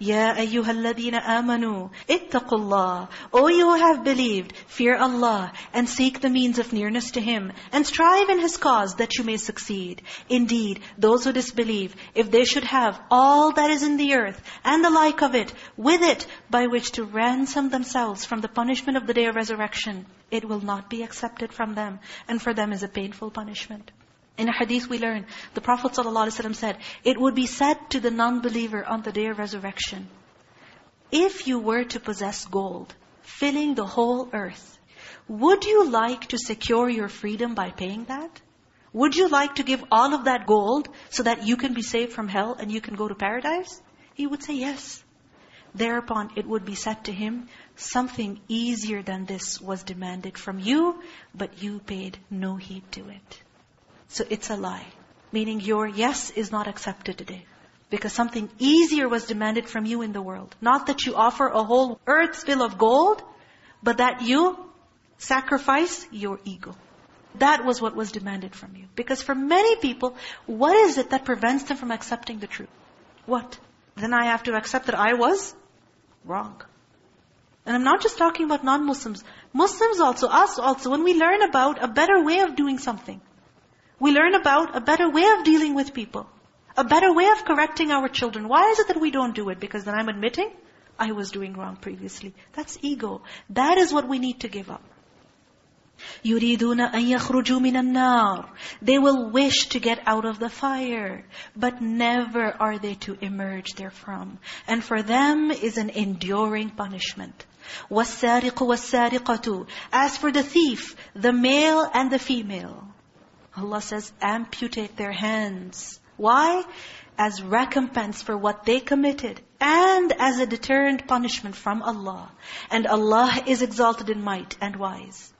يا أيها الذين آمنوا اتقوا الله O you who have believed, fear Allah and seek the means of nearness to Him and strive in His cause that you may succeed. Indeed, those who disbelieve, if they should have all that is in the earth and the like of it, with it by which to ransom themselves from the punishment of the day of resurrection, it will not be accepted from them and for them is a painful punishment. In a hadith we learn, the Prophet ﷺ said, it would be said to the non-believer on the day of resurrection, if you were to possess gold, filling the whole earth, would you like to secure your freedom by paying that? Would you like to give all of that gold so that you can be saved from hell and you can go to paradise? He would say yes. Thereupon it would be said to him, something easier than this was demanded from you, but you paid no heed to it. So it's a lie. Meaning your yes is not accepted today. Because something easier was demanded from you in the world. Not that you offer a whole earth full of gold, but that you sacrifice your ego. That was what was demanded from you. Because for many people, what is it that prevents them from accepting the truth? What? Then I have to accept that I was wrong. And I'm not just talking about non-Muslims. Muslims also, us also, when we learn about a better way of doing something, we learn about a better way of dealing with people. A better way of correcting our children. Why is it that we don't do it? Because then I'm admitting I was doing wrong previously. That's ego. That is what we need to give up. يُرِيدُونَ أَن يَخْرُجُوا مِنَ النَّارِ They will wish to get out of the fire, but never are they to emerge therefrom. And for them is an enduring punishment. وَالسَّارِقُ وَالسَّارِقَةُ As for the thief, the male and the female, Allah says, amputate their hands. Why? As recompense for what they committed and as a deterrent punishment from Allah. And Allah is exalted in might and wise.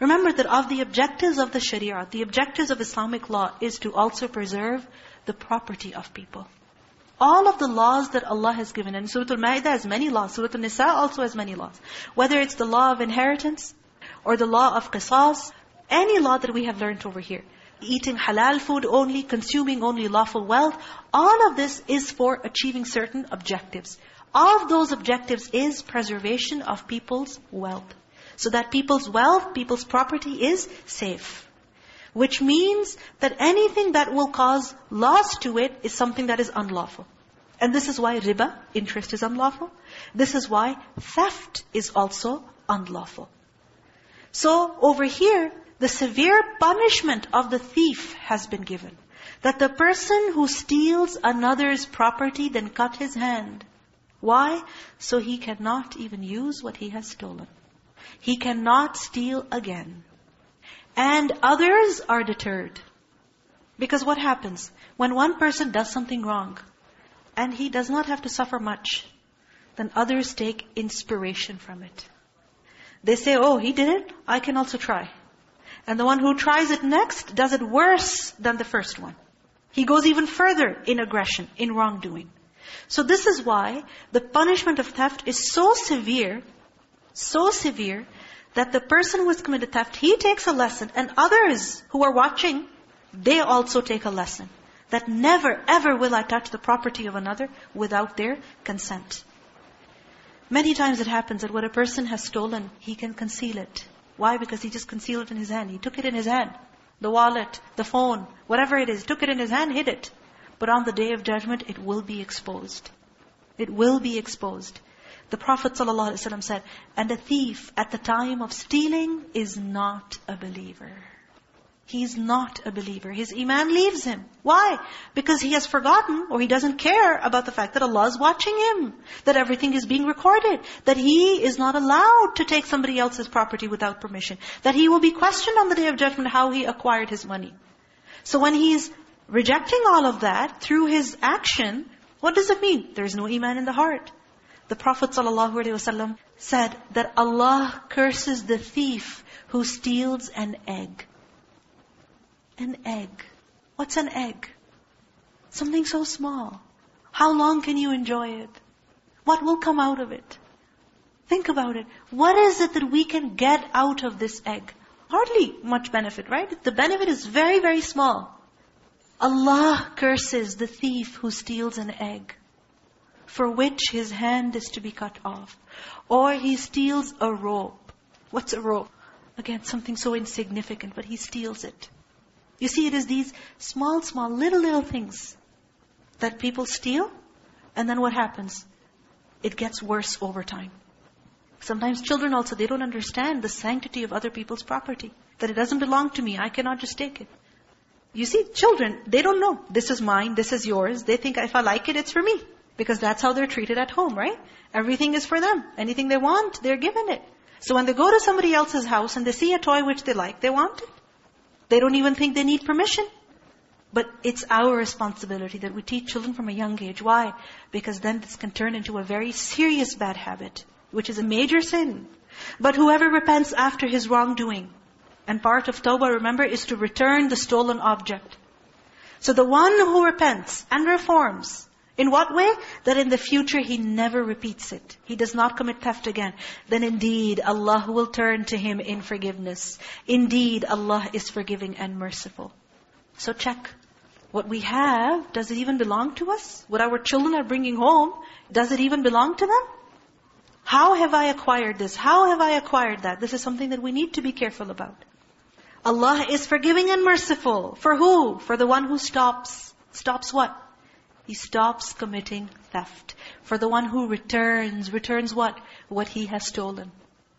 Remember that of the objectives of the Sharia, the objectives of Islamic law is to also preserve the property of people. All of the laws that Allah has given, and Surah Al-Ma'idah has many laws, Surah Al-Nisa also has many laws. Whether it's the law of inheritance, or the law of qisas, any law that we have learned over here, eating halal food only, consuming only lawful wealth, all of this is for achieving certain objectives. All Of those objectives is preservation of people's wealth. So that people's wealth, people's property is safe. Which means that anything that will cause loss to it is something that is unlawful. And this is why riba, interest is unlawful. This is why theft is also unlawful. So over here, the severe punishment of the thief has been given. That the person who steals another's property then cut his hand. Why? So he cannot even use what he has stolen. He cannot steal again. And others are deterred. Because what happens? When one person does something wrong, and he does not have to suffer much, then others take inspiration from it. They say, oh, he did it, I can also try. And the one who tries it next does it worse than the first one. He goes even further in aggression, in wrongdoing. So this is why the punishment of theft is so severe, so severe, that the person who has committed theft, he takes a lesson. And others who are watching, they also take a lesson. That never, ever will I touch the property of another without their consent. Many times it happens that what a person has stolen, he can conceal it. Why? Because he just concealed it in his hand. He took it in his hand. The wallet, the phone, whatever it is, took it in his hand, hid it. But on the day of judgment, it will be exposed. It will be exposed. The Prophet ﷺ said, and a thief at the time of stealing is not a believer. He's not a believer. His iman leaves him. Why? Because he has forgotten or he doesn't care about the fact that Allah is watching him. That everything is being recorded. That he is not allowed to take somebody else's property without permission. That he will be questioned on the Day of Judgment how he acquired his money. So when he's rejecting all of that through his action, what does it mean? There is no iman in the heart. The Prophet ﷺ said that Allah curses the thief who steals an egg. An egg. What's an egg? Something so small. How long can you enjoy it? What will come out of it? Think about it. What is it that we can get out of this egg? Hardly much benefit, right? The benefit is very, very small. Allah curses the thief who steals an egg, for which his hand is to be cut off. Or he steals a rope. What's a rope? Again, something so insignificant, but he steals it. You see, it is these small, small, little, little things that people steal, and then what happens? It gets worse over time. Sometimes children also, they don't understand the sanctity of other people's property. That it doesn't belong to me, I cannot just take it. You see, children, they don't know. This is mine, this is yours. They think if I like it, it's for me. Because that's how they're treated at home, right? Everything is for them. Anything they want, they're given it. So when they go to somebody else's house and they see a toy which they like, they want it. They don't even think they need permission. But it's our responsibility that we teach children from a young age. Why? Because then this can turn into a very serious bad habit, which is a major sin. But whoever repents after his wrongdoing, and part of tawbah, remember, is to return the stolen object. So the one who repents and reforms, in what way? That in the future he never repeats it. He does not commit theft again. Then indeed Allah will turn to him in forgiveness. Indeed Allah is forgiving and merciful. So check. What we have, does it even belong to us? What our children are bringing home, does it even belong to them? How have I acquired this? How have I acquired that? This is something that we need to be careful about. Allah is forgiving and merciful. For who? For the one who stops. Stops what? He stops committing theft. For the one who returns, returns what? What he has stolen.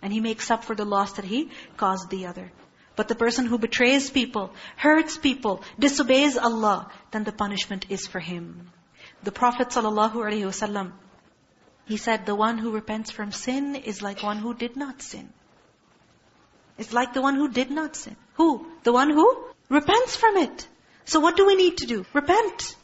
And he makes up for the loss that he caused the other. But the person who betrays people, hurts people, disobeys Allah, then the punishment is for him. The Prophet ﷺ, he said, the one who repents from sin is like one who did not sin. It's like the one who did not sin. Who? The one who repents from it. So what do we need to do? Repent.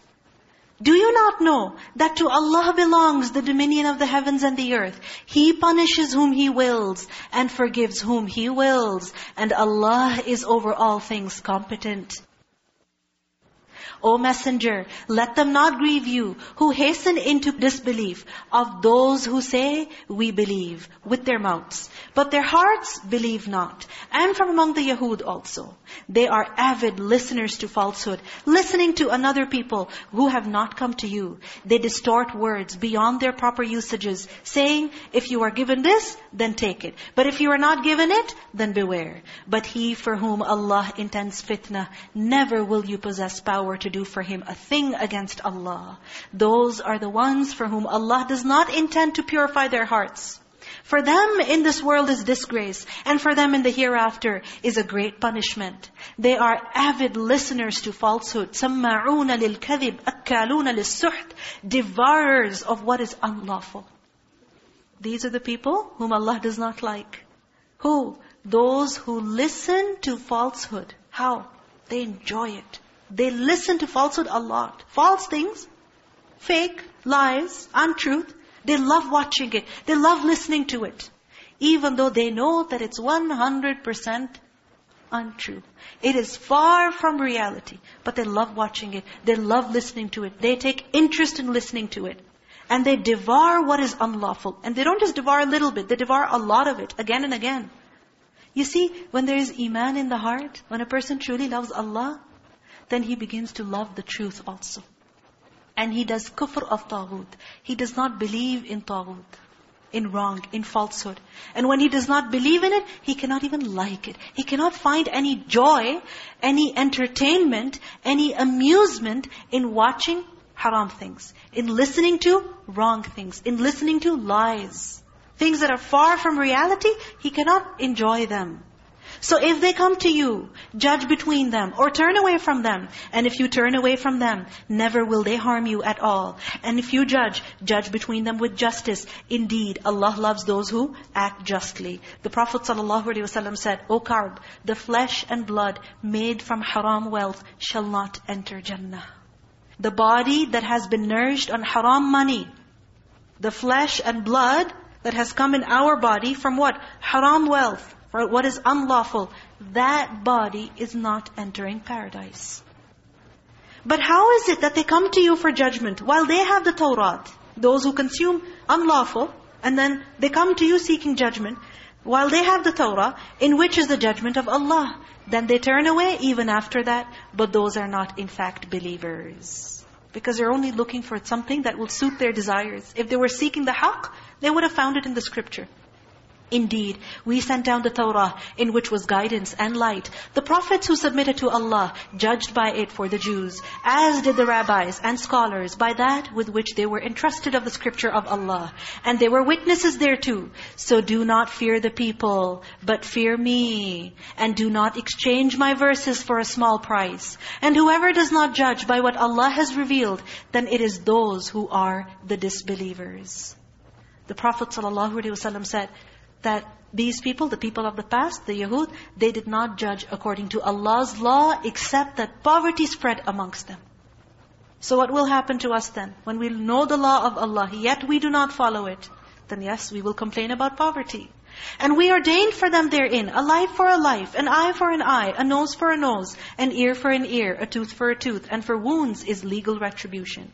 Do you not know that to Allah belongs the dominion of the heavens and the earth? He punishes whom He wills and forgives whom He wills. And Allah is over all things competent. O Messenger, let them not grieve you who hasten into disbelief of those who say, we believe, with their mouths. But their hearts believe not. And from among the Yahud also. They are avid listeners to falsehood, listening to another people who have not come to you. They distort words beyond their proper usages, saying, if you are given this, then take it. But if you are not given it, then beware. But he for whom Allah intends fitna, never will you possess power to do for him a thing against Allah. Those are the ones for whom Allah does not intend to purify their hearts. For them in this world is disgrace, and for them in the hereafter is a great punishment. They are avid listeners to falsehood. سَمَّعُونَ لِلْكَذِبِ أَكَّالُونَ لِلسُّحْتِ Devourers of what is unlawful. These are the people whom Allah does not like. Who? Those who listen to falsehood. How? They enjoy it. They listen to falsehood a lot. False things, fake, lies, untruth. They love watching it. They love listening to it. Even though they know that it's 100% untrue. It is far from reality. But they love watching it. They love listening to it. They take interest in listening to it. And they devour what is unlawful. And they don't just devour a little bit. They devour a lot of it, again and again. You see, when there is iman in the heart, when a person truly loves Allah, then he begins to love the truth also. And he does kufr of taghut. He does not believe in taghut, in wrong, in falsehood. And when he does not believe in it, he cannot even like it. He cannot find any joy, any entertainment, any amusement in watching haram things. In listening to wrong things. In listening to lies. Things that are far from reality, he cannot enjoy them. So if they come to you, judge between them or turn away from them. And if you turn away from them, never will they harm you at all. And if you judge, judge between them with justice. Indeed, Allah loves those who act justly. The Prophet ﷺ said, O Ka'b, the flesh and blood made from haram wealth shall not enter Jannah. The body that has been nourished on haram money, the flesh and blood that has come in our body from what? Haram wealth for what is unlawful, that body is not entering paradise. But how is it that they come to you for judgment while they have the Torah? Those who consume unlawful, and then they come to you seeking judgment, while they have the Torah, in which is the judgment of Allah. Then they turn away even after that, but those are not in fact believers. Because they're only looking for something that will suit their desires. If they were seeking the haqq, they would have found it in the scripture. Indeed, we sent down the Torah in which was guidance and light. The prophets who submitted to Allah judged by it for the Jews, as did the rabbis and scholars by that with which they were entrusted of the scripture of Allah. And they were witnesses thereto. So do not fear the people, but fear me. And do not exchange my verses for a small price. And whoever does not judge by what Allah has revealed, then it is those who are the disbelievers. The Prophet ﷺ said, that these people, the people of the past, the Yahud, they did not judge according to Allah's law except that poverty spread amongst them. So what will happen to us then? When we know the law of Allah, yet we do not follow it, then yes, we will complain about poverty. And we ordained for them therein a life for a life, an eye for an eye, a nose for a nose, an ear for an ear, a tooth for a tooth. And for wounds is legal retribution.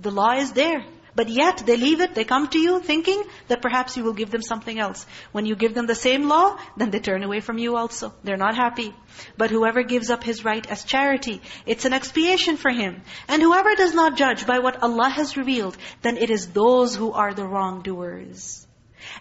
The law is there. But yet they leave it, they come to you thinking that perhaps you will give them something else. When you give them the same law, then they turn away from you also. They're not happy. But whoever gives up his right as charity, it's an expiation for him. And whoever does not judge by what Allah has revealed, then it is those who are the wrongdoers.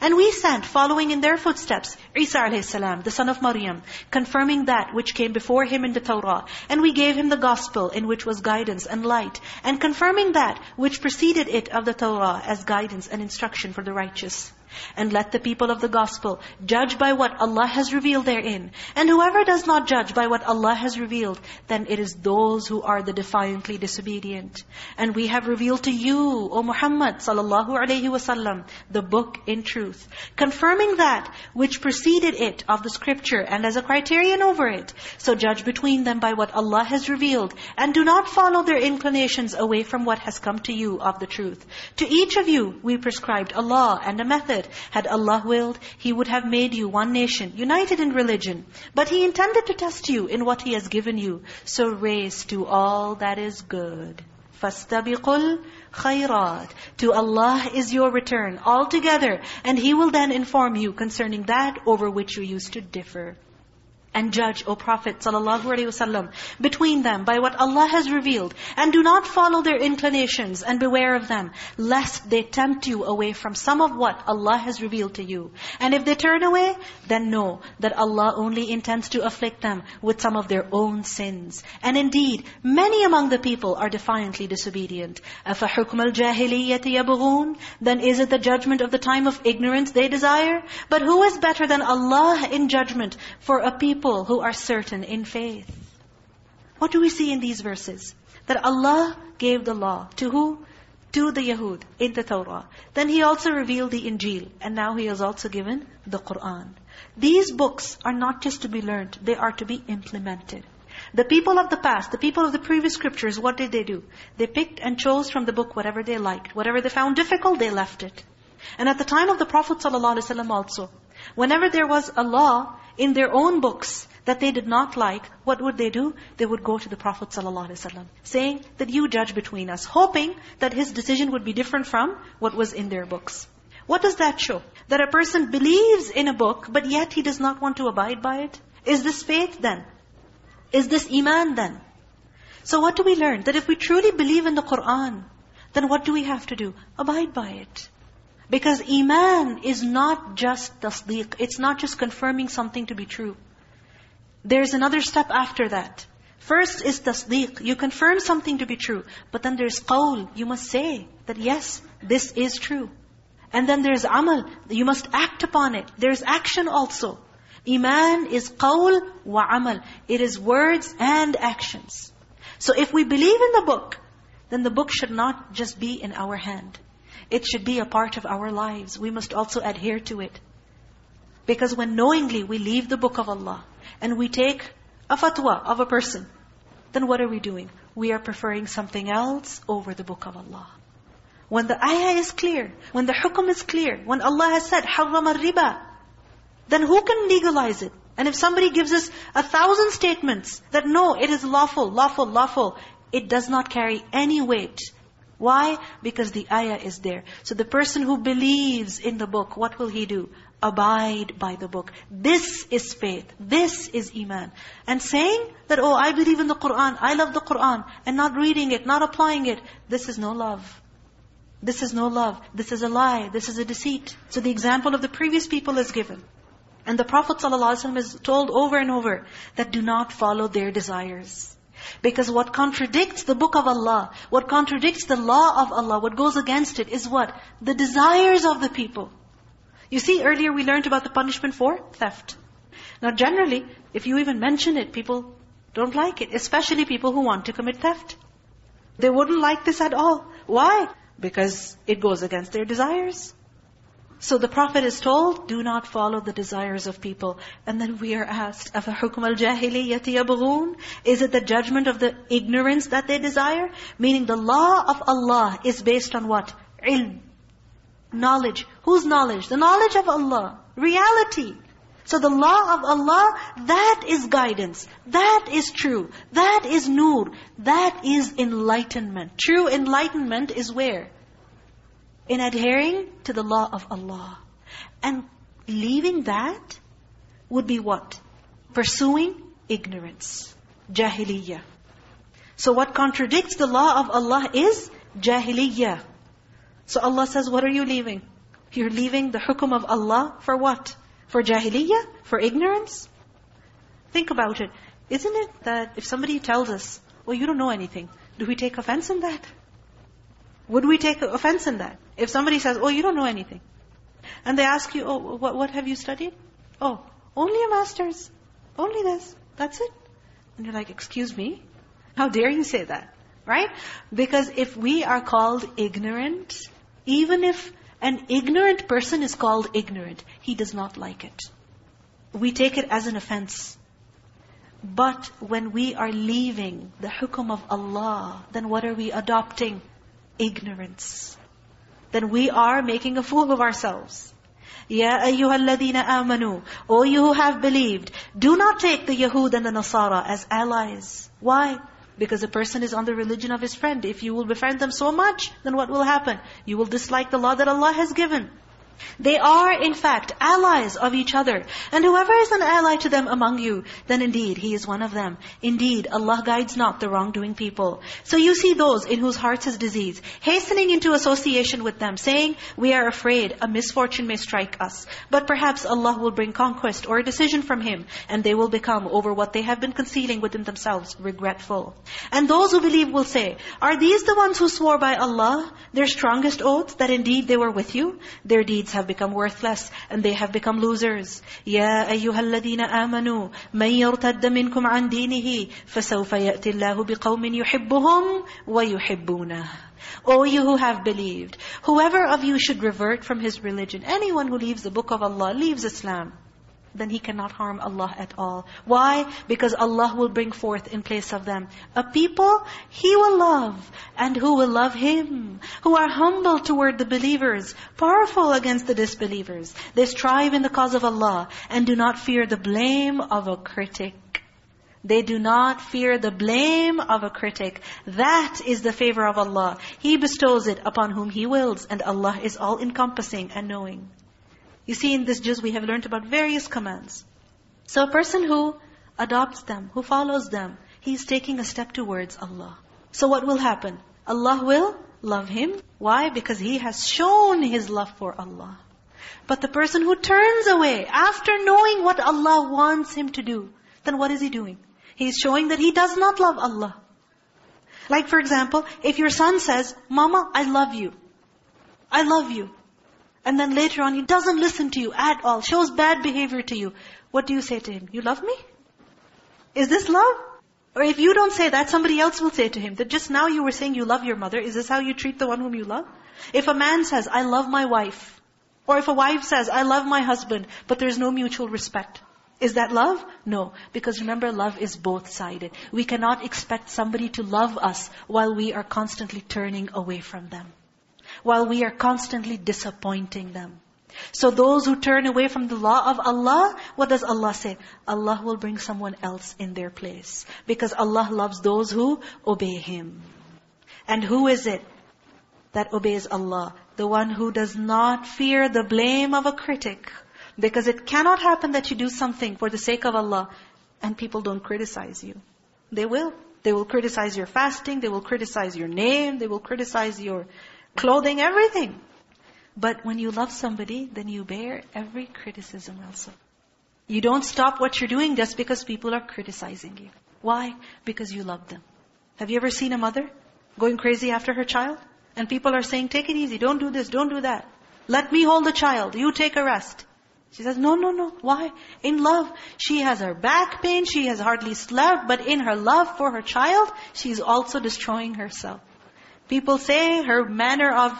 And we sent, following in their footsteps, Isa a.s., the son of Maryam, confirming that which came before him in the Torah. And we gave him the gospel in which was guidance and light. And confirming that which preceded it of the Torah as guidance and instruction for the righteous. And let the people of the gospel judge by what Allah has revealed therein. And whoever does not judge by what Allah has revealed, then it is those who are the defiantly disobedient. And we have revealed to you, O Muhammad sallallahu alaihi wasallam, the book in truth, confirming that which preceded it of the scripture and as a criterion over it. So judge between them by what Allah has revealed, and do not follow their inclinations away from what has come to you of the truth. To each of you we prescribed a law and a method had Allah willed, He would have made you one nation, united in religion. But He intended to test you in what He has given you. So race to all that is good. فَاسْتَبِقُوا الْخَيْرَاتِ To Allah is your return altogether. And He will then inform you concerning that over which you used to differ and judge, O Prophet ﷺ, between them by what Allah has revealed. And do not follow their inclinations and beware of them, lest they tempt you away from some of what Allah has revealed to you. And if they turn away, then know that Allah only intends to afflict them with some of their own sins. And indeed, many among the people are defiantly disobedient. أَفَحُكْمَ الْجَاهِلِيَّةِ يَبْغُونَ Then is it the judgment of the time of ignorance they desire? But who is better than Allah in judgment for a people people who are certain in faith. What do we see in these verses? That Allah gave the law to who? To the Yahud in the Torah. Then He also revealed the Injil. And now He has also given the Qur'an. These books are not just to be learned, they are to be implemented. The people of the past, the people of the previous scriptures, what did they do? They picked and chose from the book whatever they liked. Whatever they found difficult, they left it. And at the time of the Prophet ﷺ also, whenever there was a law in their own books that they did not like, what would they do? They would go to the Prophet ﷺ, saying that you judge between us, hoping that his decision would be different from what was in their books. What does that show? That a person believes in a book, but yet he does not want to abide by it? Is this faith then? Is this iman then? So what do we learn? That if we truly believe in the Qur'an, then what do we have to do? Abide by it. Because iman is not just tasdeeq. It's not just confirming something to be true. There's another step after that. First is tasdeeq. You confirm something to be true. But then there's qawl. You must say that yes, this is true. And then there's amal. You must act upon it. There's action also. Iman is qawl wa amal. It is words and actions. So if we believe in the book, then the book should not just be in our hand. It should be a part of our lives. We must also adhere to it. Because when knowingly we leave the book of Allah and we take a fatwa of a person, then what are we doing? We are preferring something else over the book of Allah. When the ayah is clear, when the hukum is clear, when Allah has said, حَرَّمَ الرِّبَى Then who can legalize it? And if somebody gives us a thousand statements that no, it is lawful, lawful, lawful, it does not carry any weight why? Because the ayah is there. So the person who believes in the book, what will he do? Abide by the book. This is faith. This is iman. And saying that, oh, I believe in the Qur'an, I love the Qur'an, and not reading it, not applying it, this is no love. This is no love. This is a lie. This is a deceit. So the example of the previous people is given. And the Prophet ﷺ is told over and over that do not follow their desires. Because what contradicts the book of Allah, what contradicts the law of Allah, what goes against it is what? The desires of the people. You see, earlier we learned about the punishment for theft. Now generally, if you even mention it, people don't like it. Especially people who want to commit theft. They wouldn't like this at all. Why? Because it goes against their desires. So the Prophet is told, do not follow the desires of people. And then we are asked, أَفَحُكْمَ الْجَاهِلِيَّةِ يَبْغُونَ Is it the judgment of the ignorance that they desire? Meaning the law of Allah is based on what? Ilm. Knowledge. Whose knowledge? The knowledge of Allah. Reality. So the law of Allah, that is guidance. That is true. That is nur. That is enlightenment. True enlightenment is where? In adhering to the law of Allah. And leaving that would be what? Pursuing ignorance. Jahiliyyah. So what contradicts the law of Allah is Jahiliyyah. So Allah says, what are you leaving? You're leaving the hukum of Allah for what? For Jahiliyyah? For ignorance? Think about it. Isn't it that if somebody tells us, well, you don't know anything, do we take offense in that? Would we take offense in that? If somebody says, oh, you don't know anything. And they ask you, oh, what, what have you studied? Oh, only a master's. Only this. That's it. And you're like, excuse me? How dare you say that? Right? Because if we are called ignorant, even if an ignorant person is called ignorant, he does not like it. We take it as an offense. But when we are leaving the hukum of Allah, then what are we adopting? Ignorance. Then we are making a fool of ourselves. Ya ayyuhalladhina amanu. O you who have believed, do not take the Yahud and the Nasara as allies. Why? Because a person is on the religion of his friend. If you will befriend them so much, then what will happen? You will dislike the law that Allah has given. They are, in fact, allies of each other. And whoever is an ally to them among you, then indeed he is one of them. Indeed, Allah guides not the wrongdoing people. So you see those in whose hearts is disease, hastening into association with them, saying, we are afraid a misfortune may strike us. But perhaps Allah will bring conquest or a decision from Him, and they will become, over what they have been concealing within themselves, regretful. And those who believe will say, are these the ones who swore by Allah, their strongest oaths, that indeed they were with you? Their deeds deeds have become worthless and they have become losers. يَا أَيُّهَا الَّذِينَ آمَنُوا مَنْ يَرْتَدَّ مِنْكُمْ عَنْ دِينِهِ فَسَوْفَ يَأْتِ اللَّهُ بِقَوْمٍ يُحِبُّهُمْ وَيُحِبُّونَهُ O you who have believed, whoever of you should revert from his religion, anyone who leaves the book of Allah, leaves Islam, then he cannot harm Allah at all. Why? Because Allah will bring forth in place of them a people He will love and who will love Him, who are humble toward the believers, powerful against the disbelievers. They strive in the cause of Allah and do not fear the blame of a critic. They do not fear the blame of a critic. That is the favor of Allah. He bestows it upon whom He wills and Allah is all-encompassing and knowing. You see in this juz we have learned about various commands. So a person who adopts them, who follows them, he is taking a step towards Allah. So what will happen? Allah will love him. Why? Because he has shown his love for Allah. But the person who turns away after knowing what Allah wants him to do, then what is he doing? He is showing that he does not love Allah. Like for example, if your son says, Mama, I love you. I love you. And then later on, he doesn't listen to you at all, shows bad behavior to you. What do you say to him? You love me? Is this love? Or if you don't say that, somebody else will say to him, that just now you were saying you love your mother. Is this how you treat the one whom you love? If a man says, I love my wife, or if a wife says, I love my husband, but there's no mutual respect, is that love? No. Because remember, love is both-sided. We cannot expect somebody to love us while we are constantly turning away from them while we are constantly disappointing them. So those who turn away from the law of Allah, what does Allah say? Allah will bring someone else in their place. Because Allah loves those who obey Him. And who is it? that obeys Allah. The one who does not fear the blame of a critic. Because it cannot happen that you do something for the sake of Allah and people don't criticize you. They will. They will criticize your fasting, they will criticize your name, they will criticize your clothing, everything. But when you love somebody, then you bear every criticism also. You don't stop what you're doing just because people are criticizing you. Why? Because you love them. Have you ever seen a mother going crazy after her child? And people are saying, take it easy, don't do this, don't do that. Let me hold the child, you take a rest. She says, no, no, no. Why? In love. She has her back pain, she has hardly slept, but in her love for her child, she's also destroying herself. People say her manner of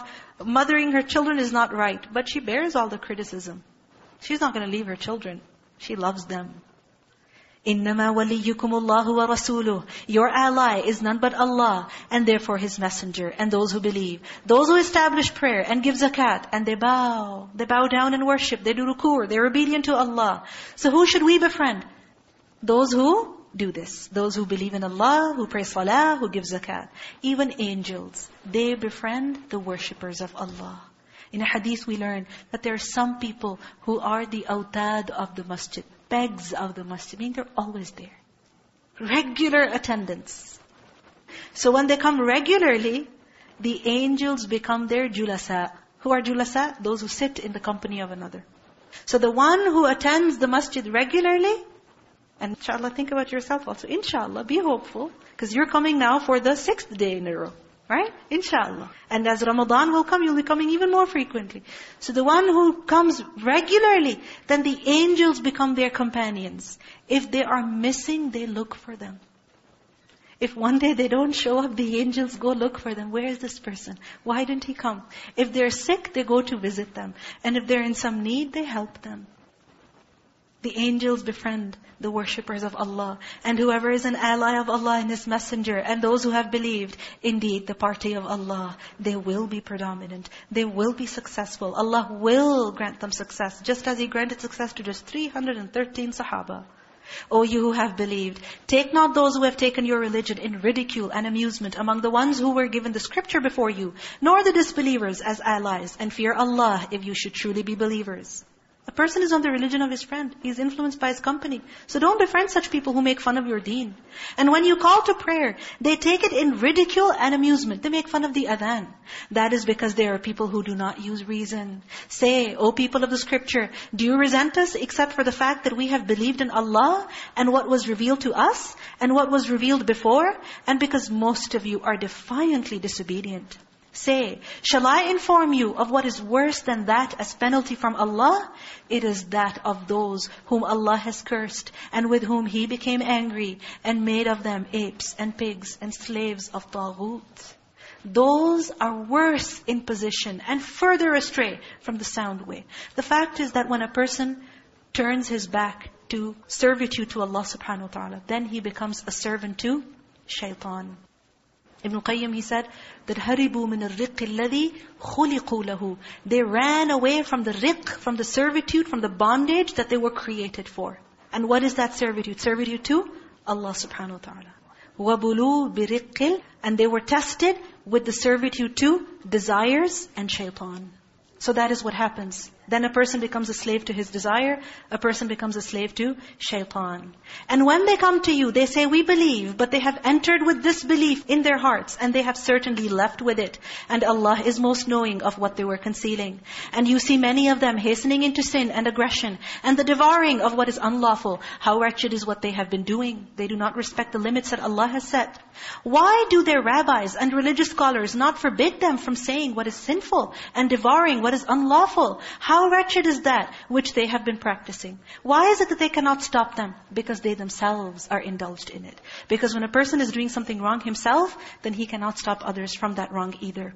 mothering her children is not right, but she bears all the criticism. She's not going to leave her children. She loves them. إِنَّمَا وَلِيُّكُمُ اللَّهُ وَرَسُولُهُ Your ally is none but Allah, and therefore His messenger, and those who believe. Those who establish prayer and give zakat, and they bow. They bow down and worship. They do rukur. They're obedient to Allah. So who should we befriend? Those who do this. Those who believe in Allah, who pray salah, who give zakat. Even angels, they befriend the worshippers of Allah. In a hadith we learn that there are some people who are the awtad of the masjid pegs of the masjid. Mean, they're always there. Regular attendance. So when they come regularly, the angels become their julasa. Who are julasa? Those who sit in the company of another. So the one who attends the masjid regularly, and inshallah, think about yourself also. Inshallah, be hopeful, because you're coming now for the sixth day in a row. Right? Inshallah. And as Ramadan will come, you'll be coming even more frequently. So the one who comes regularly, then the angels become their companions. If they are missing, they look for them. If one day they don't show up, the angels go look for them. Where is this person? Why didn't he come? If they're sick, they go to visit them. And if they're in some need, they help them. The angels befriend the worshippers of Allah. And whoever is an ally of Allah and His Messenger, and those who have believed, indeed the party of Allah, they will be predominant. They will be successful. Allah will grant them success, just as He granted success to just 313 Sahaba. O you who have believed, take not those who have taken your religion in ridicule and amusement among the ones who were given the scripture before you, nor the disbelievers as allies, and fear Allah if you should truly be believers. A person is on the religion of his friend. He is influenced by his company. So don't befriend such people who make fun of your deen. And when you call to prayer, they take it in ridicule and amusement. They make fun of the adhan. That is because there are people who do not use reason. Say, O people of the scripture, do you resent us except for the fact that we have believed in Allah and what was revealed to us and what was revealed before? And because most of you are defiantly disobedient. Say, shall I inform you of what is worse than that as penalty from Allah? It is that of those whom Allah has cursed and with whom He became angry and made of them apes and pigs and slaves of taghut. Those are worse in position and further astray from the sound way. The fact is that when a person turns his back to servitude to Allah subhanahu wa ta'ala, then he becomes a servant to shaitan. Ibn Qayyim, he said, that هَرِبُوا مِنَ الرِّقِّ الَّذِي خُلِقُوا لَهُ They ran away from the riq, from the servitude, from the bondage that they were created for. And what is that servitude? Servitude to Allah subhanahu wa ta'ala. وَبُلُوا بِرِقِّ And they were tested with the servitude to desires and shaitan. So that is what happens. Then a person becomes a slave to his desire. A person becomes a slave to shaitan. And when they come to you, they say, we believe, but they have entered with this belief in their hearts, and they have certainly left with it. And Allah is most knowing of what they were concealing. And you see many of them hastening into sin and aggression, and the devouring of what is unlawful. How wretched is what they have been doing. They do not respect the limits that Allah has set. Why do their rabbis and religious scholars not forbid them from saying what is sinful and devouring what is unlawful? How how wretched is that which they have been practicing? Why is it that they cannot stop them? Because they themselves are indulged in it. Because when a person is doing something wrong himself, then he cannot stop others from that wrong either.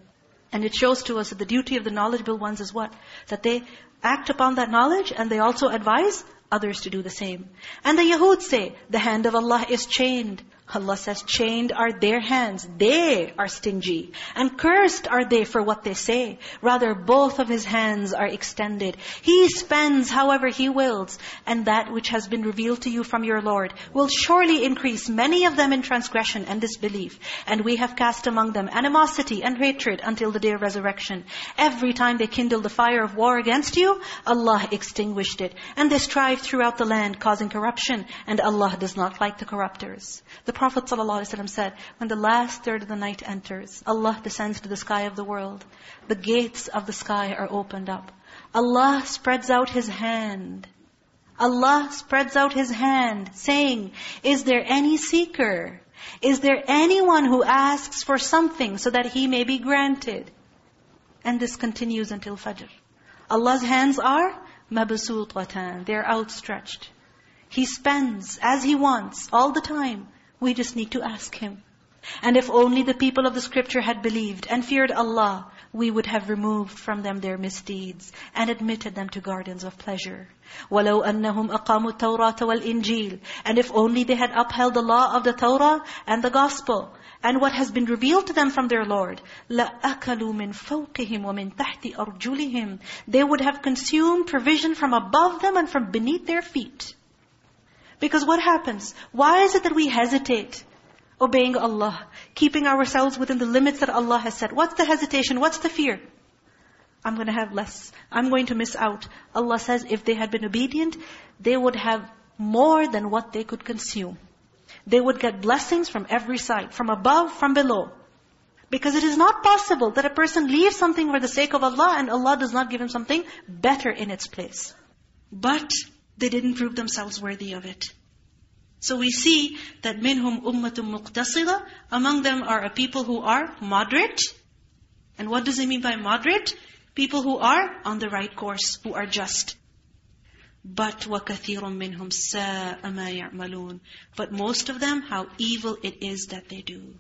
And it shows to us that the duty of the knowledgeable ones is what? That they act upon that knowledge and they also advise others to do the same. And the Yahud say, the hand of Allah is chained. Allah says, chained are their hands. They are stingy. And cursed are they for what they say. Rather, both of His hands are extended. He spends however He wills. And that which has been revealed to you from your Lord will surely increase many of them in transgression and disbelief. And we have cast among them animosity and hatred until the day of resurrection. Every time they kindle the fire of war against you, Allah extinguished it. And they strive throughout the land, causing corruption. And Allah does not like the corruptors. The Prophet ﷺ said, when the last third of the night enters, Allah descends to the sky of the world. The gates of the sky are opened up. Allah spreads out His hand. Allah spreads out His hand, saying, Is there any seeker? Is there anyone who asks for something so that he may be granted? And this continues until Fajr. Allah's hands are mabsuṭatan. They're outstretched. He spends as He wants all the time. We just need to ask Him. And if only the people of the scripture had believed and feared Allah, we would have removed from them their misdeeds and admitted them to gardens of pleasure. وَلَوْ أَنَّهُمْ أَقَامُوا التَّوْرَاةَ وَالْإِنْجِيلِ And if only they had upheld the law of the Torah and the Gospel, and what has been revealed to them from their Lord, لَأَكَلُوا مِنْ فَوْقِهِمْ وَمِنْ تَحْتِ أَرْجُلِهِمْ They would have consumed provision from above them and from beneath their feet. Because what happens? Why is it that we hesitate obeying Allah, keeping ourselves within the limits that Allah has set? What's the hesitation? What's the fear? I'm going to have less. I'm going to miss out. Allah says if they had been obedient, they would have more than what they could consume. They would get blessings from every side, from above, from below. Because it is not possible that a person leaves something for the sake of Allah and Allah does not give him something better in its place. But they didn't prove themselves worthy of it. So we see that minhum ummatum muqtasila, among them are a people who are moderate. And what does it mean by moderate? People who are on the right course, who are just. But وَكَثِيرٌ مِّنْهُمْ سَاءَ مَا يَعْمَلُونَ But most of them, how evil it is that they do.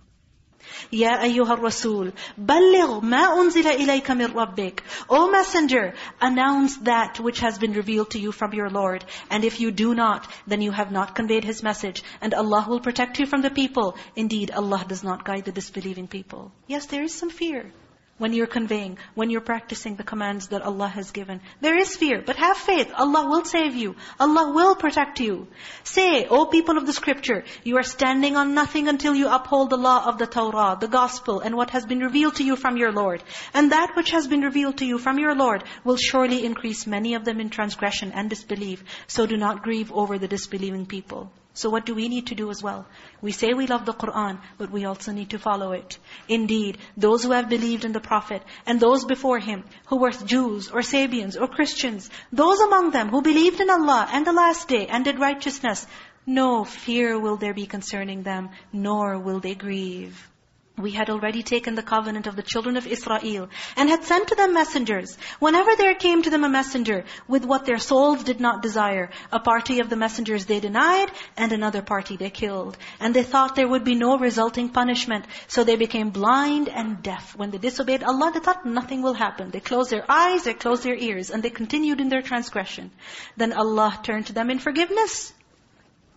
يا أيها الرسول بلغ ما أنزل إليك من ربك O messenger, announce that which has been revealed to you from your Lord. And if you do not, then you have not conveyed His message. And Allah will protect you from the people. Indeed, Allah does not guide the disbelieving people. Yes, there is some fear when you're conveying, when you're practicing the commands that Allah has given. There is fear, but have faith. Allah will save you. Allah will protect you. Say, O people of the scripture, you are standing on nothing until you uphold the law of the Torah, the gospel, and what has been revealed to you from your Lord. And that which has been revealed to you from your Lord will surely increase many of them in transgression and disbelief. So do not grieve over the disbelieving people. So what do we need to do as well? We say we love the Qur'an, but we also need to follow it. Indeed, those who have believed in the Prophet, and those before him, who were Jews, or Sabians, or Christians, those among them who believed in Allah and the last day, and did righteousness, no fear will there be concerning them, nor will they grieve. We had already taken the covenant of the children of Israel and had sent to them messengers. Whenever there came to them a messenger with what their souls did not desire, a party of the messengers they denied and another party they killed. And they thought there would be no resulting punishment. So they became blind and deaf. When they disobeyed Allah, they thought nothing will happen. They closed their eyes, they closed their ears, and they continued in their transgression. Then Allah turned to them in forgiveness.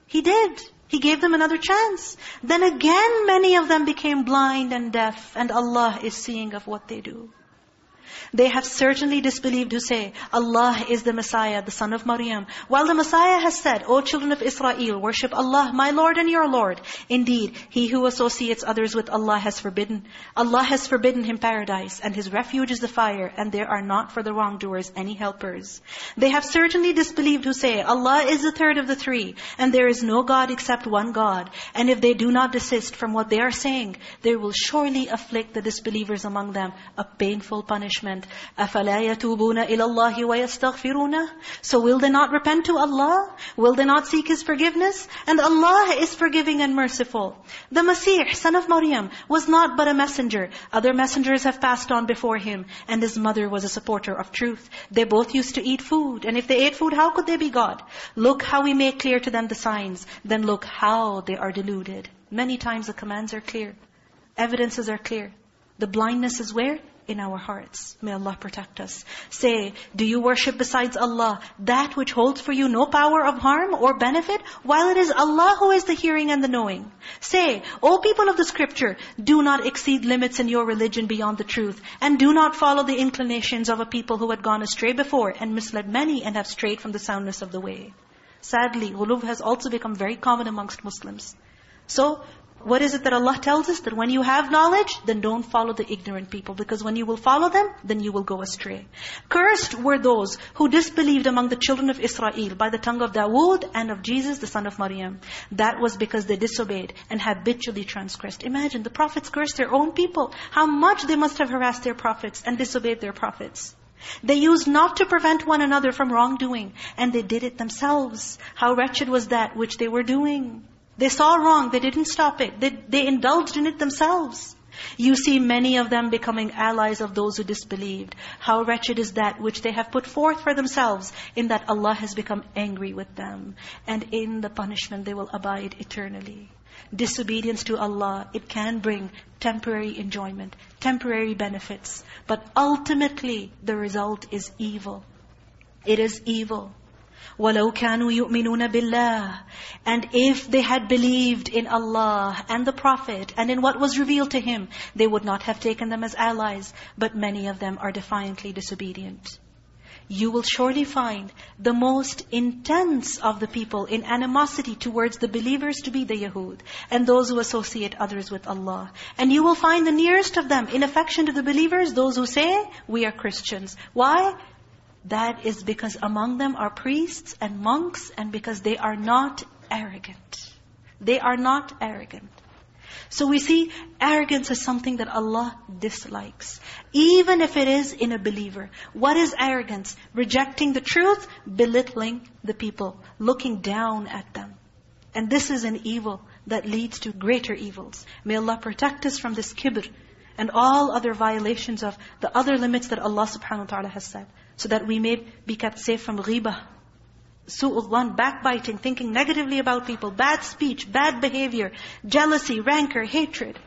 He did. He gave them another chance. Then again many of them became blind and deaf, and Allah is seeing of what they do. They have certainly disbelieved who say, Allah is the Messiah, the son of Maryam. While the Messiah has said, O children of Israel, worship Allah, my Lord and your Lord. Indeed, he who associates others with Allah has forbidden. Allah has forbidden him paradise, and his refuge is the fire, and there are not for the wrongdoers any helpers. They have certainly disbelieved who say, Allah is the third of the three, and there is no God except one God. And if they do not desist from what they are saying, they will surely afflict the disbelievers among them a painful punishment repent. أَفَلَا يَتُوبُونَ إِلَى اللَّهِ وَيَسْتَغْفِرُونَ So will they not repent to Allah? Will they not seek His forgiveness? And Allah is forgiving and merciful. The Masih, son of Maryam, was not but a messenger. Other messengers have passed on before him. And his mother was a supporter of truth. They both used to eat food. And if they ate food, how could they be God? Look how we make clear to them the signs. Then look how they are deluded. Many times the commands are clear. Evidences are clear. The blindness is where? In our hearts. May Allah protect us. Say, do you worship besides Allah that which holds for you no power of harm or benefit, while it is Allah who is the hearing and the knowing? Say, O people of the scripture, do not exceed limits in your religion beyond the truth, and do not follow the inclinations of a people who had gone astray before and misled many and have strayed from the soundness of the way. Sadly, ghuluw has also become very common amongst Muslims. So, what is it that Allah tells us? That when you have knowledge, then don't follow the ignorant people. Because when you will follow them, then you will go astray. Cursed were those who disbelieved among the children of Israel by the tongue of Dawood and of Jesus, the son of Maryam. That was because they disobeyed and habitually transgressed. Imagine, the prophets cursed their own people. How much they must have harassed their prophets and disobeyed their prophets. They used not to prevent one another from wrongdoing, and they did it themselves. How wretched was that which they were doing. They saw wrong, they didn't stop it. They, they indulged in it themselves. You see many of them becoming allies of those who disbelieved. How wretched is that which they have put forth for themselves, in that Allah has become angry with them. And in the punishment they will abide eternally. Disobedience to Allah, it can bring temporary enjoyment, temporary benefits. But ultimately, the result is evil. It is evil. وَلَوْ كَانُوا يُؤْمِنُونَ بِاللَّهِ And if they had believed in Allah and the Prophet and in what was revealed to Him, they would not have taken them as allies. But many of them are defiantly disobedient. You will surely find the most intense of the people in animosity towards the believers to be the Yahud and those who associate others with Allah. And you will find the nearest of them in affection to the believers, those who say, we are Christians. Why? That is because among them are priests and monks and because they are not arrogant. They are not arrogant. So we see arrogance is something that Allah dislikes. Even if it is in a believer. What is arrogance? Rejecting the truth, belittling the people, looking down at them. And this is an evil that leads to greater evils. May Allah protect us from this kibr and all other violations of the other limits that Allah subhanahu wa ta'ala has said so that we may be kept safe from ghibah, su'ul one, backbiting, thinking negatively about people, bad speech, bad behavior, jealousy, rancor, hatred.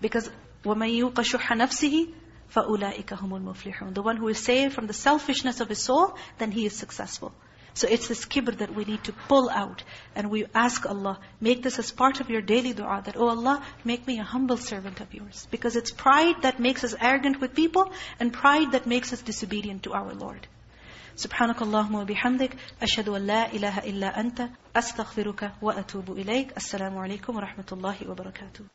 Because وَمَن يُوقَ شُحَّ نَفْسِهِ فَأُولَٰئِكَ هُمُ الْمُفْلِحُونَ The one who is saved from the selfishness of his soul, then he is successful. So it's this kibr that we need to pull out. And we ask Allah, make this as part of your daily dua, that, Oh Allah, make me a humble servant of yours. Because it's pride that makes us arrogant with people, and pride that makes us disobedient to our Lord. سبحانك اللهم وبحمدك أشهد أن لا إله إلا أنت أستغفرك وأتوب إليك السلام عليكم ورحمة الله وبركاته